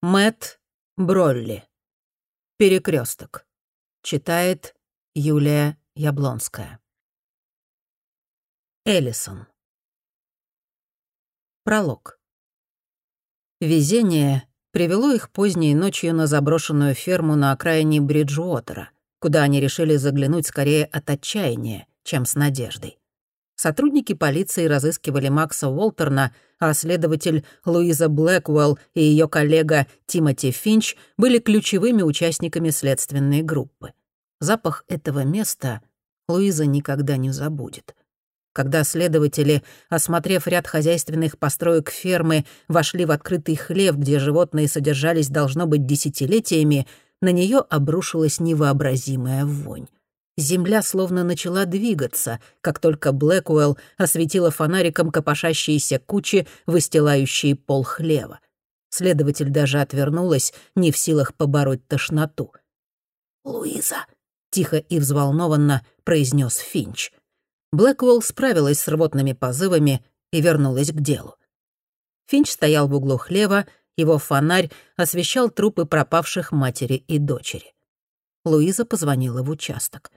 Мэт Бролли. Перекресток. Читает Юлия Яблонская. Эллисон. Пролог. Везение привело их поздней ночью на заброшенную ферму на окраине Бриджуотера, куда они решили заглянуть скорее от отчаяния, чем с надеждой. Сотрудники полиции разыскивали Макса Уолтерна, а следователь Луиза Блэквелл и ее коллега Тимоти Финч были ключевыми участниками следственной группы. Запах этого места Луиза никогда не забудет. Когда следователи, осмотрев ряд хозяйственных построек фермы, вошли в открытый хлев, где животные содержались, должно быть, десятилетиями, на нее обрушилась невообразимая вонь. Земля словно начала двигаться, как только Блэкуэлл осветила фонариком копошащиеся кучи, выстилающие пол хлева. Следователь даже отвернулась, не в силах побороть тошноту. «Луиза!» — тихо и взволнованно произнес Финч. Блэквелл справилась с рвотными позывами и вернулась к делу. Финч стоял в углу хлева, его фонарь освещал трупы пропавших матери и дочери. Луиза позвонила в участок.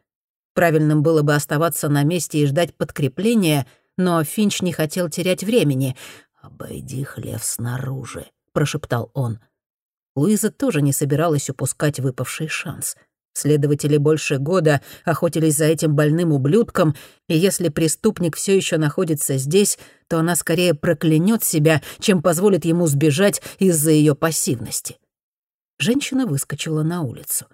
Правильным было бы оставаться на месте и ждать подкрепления, но Финч не хотел терять времени. «Обойди хлев снаружи», — прошептал он. Луиза тоже не собиралась упускать выпавший шанс — Следователи больше года охотились за этим больным ублюдком, и если преступник все еще находится здесь, то она скорее проклянет себя, чем позволит ему сбежать из-за ее пассивности. Женщина выскочила на улицу.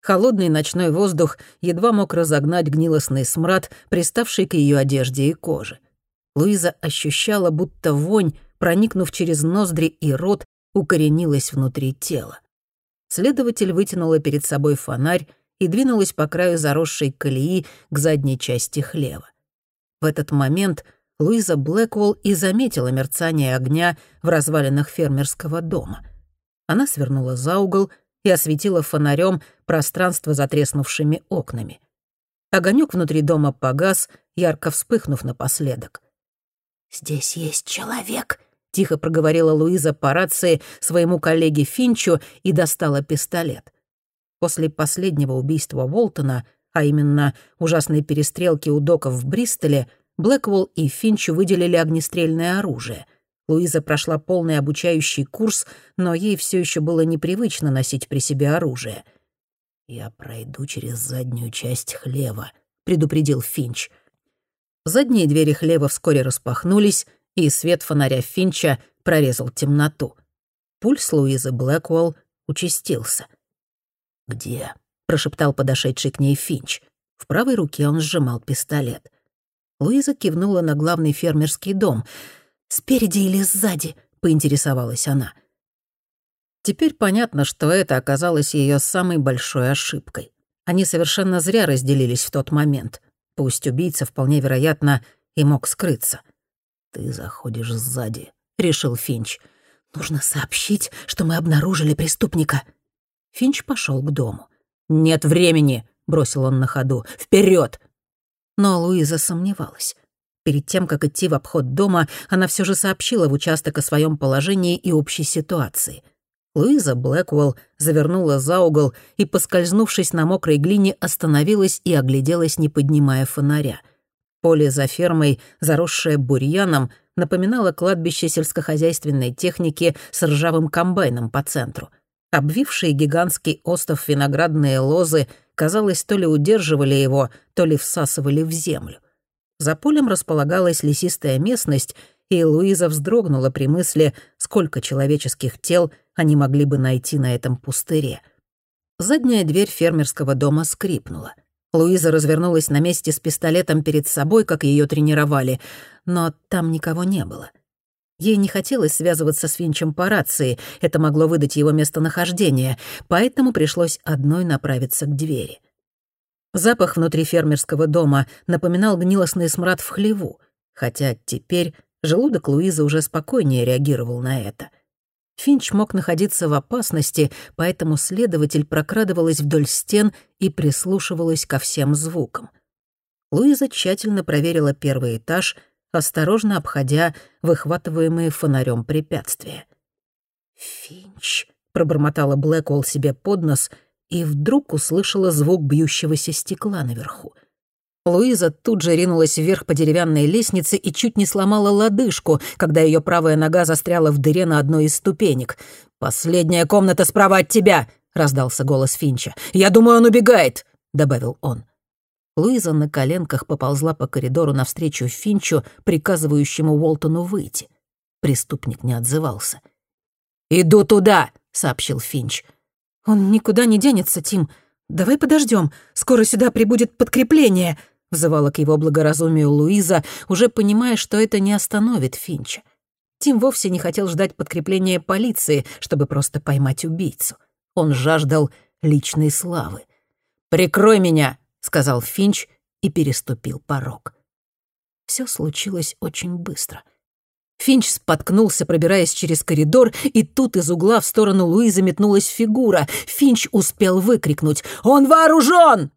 Холодный ночной воздух едва мог разогнать гнилостный смрад, приставший к ее одежде и коже. Луиза ощущала, будто вонь, проникнув через ноздри и рот, укоренилась внутри тела. Следователь вытянула перед собой фонарь и двинулась по краю заросшей колеи к задней части хлева. В этот момент Луиза Блэквелл и заметила мерцание огня в развалинах фермерского дома. Она свернула за угол и осветила фонарем пространство за треснувшими окнами. Огонек внутри дома погас, ярко вспыхнув напоследок. «Здесь есть человек», — тихо проговорила Луиза по рации своему коллеге Финчу и достала пистолет. После последнего убийства Волтона, а именно ужасной перестрелки у доков в Бристоле, Блэквелл и Финчу выделили огнестрельное оружие. Луиза прошла полный обучающий курс, но ей все еще было непривычно носить при себе оружие. «Я пройду через заднюю часть хлева», — предупредил Финч. Задние двери хлева вскоре распахнулись, и свет фонаря Финча прорезал темноту. Пульс Луизы Блэквелл участился. «Где?» — прошептал подошедший к ней Финч. В правой руке он сжимал пистолет. Луиза кивнула на главный фермерский дом. «Спереди или сзади?» — поинтересовалась она. Теперь понятно, что это оказалось ее самой большой ошибкой. Они совершенно зря разделились в тот момент. Пусть убийца, вполне вероятно, и мог скрыться. «Ты заходишь сзади», — решил Финч. «Нужно сообщить, что мы обнаружили преступника». Финч пошел к дому. «Нет времени», — бросил он на ходу. Вперед! Но Луиза сомневалась. Перед тем, как идти в обход дома, она все же сообщила в участок о своем положении и общей ситуации. Луиза Блэквелл завернула за угол и, поскользнувшись на мокрой глине, остановилась и огляделась, не поднимая фонаря. Поле за фермой, заросшее бурьяном, напоминало кладбище сельскохозяйственной техники с ржавым комбайном по центру. Обвившие гигантский остов виноградные лозы, казалось, то ли удерживали его, то ли всасывали в землю. За полем располагалась лесистая местность, и Луиза вздрогнула при мысли, сколько человеческих тел они могли бы найти на этом пустыре. Задняя дверь фермерского дома скрипнула — Луиза развернулась на месте с пистолетом перед собой, как ее тренировали, но там никого не было. Ей не хотелось связываться с Финчем по рации, это могло выдать его местонахождение, поэтому пришлось одной направиться к двери. Запах внутри фермерского дома напоминал гнилостный смрад в хлеву, хотя теперь желудок Луизы уже спокойнее реагировал на это — Финч мог находиться в опасности, поэтому следователь прокрадывалась вдоль стен и прислушивалась ко всем звукам. Луиза тщательно проверила первый этаж, осторожно обходя выхватываемые фонарем препятствия. «Финч», —— пробормотала Блэквелл себе под нос и вдруг услышала звук бьющегося стекла наверху. Луиза тут же ринулась вверх по деревянной лестнице и чуть не сломала лодыжку, когда ее правая нога застряла в дыре на одной из ступенек. «Последняя комната справа от тебя!» — раздался голос Финча. «Я думаю, он убегает!» — добавил он. Луиза на коленках поползла по коридору навстречу Финчу, приказывающему Уолтону выйти. Преступник не отзывался. «Иду туда!» — сообщил Финч. «Он никуда не денется, Тим. Давай подождем. Скоро сюда прибудет подкрепление», — взывала к его благоразумию Луиза, уже понимая, что это не остановит Финча. Тим вовсе не хотел ждать подкрепления полиции, чтобы просто поймать убийцу. Он жаждал личной славы. «Прикрой меня!» — сказал Финч и переступил порог. Все случилось очень быстро. Финч споткнулся, пробираясь через коридор, и тут из угла в сторону Луизы метнулась фигура. Финч успел выкрикнуть «Он вооружен!»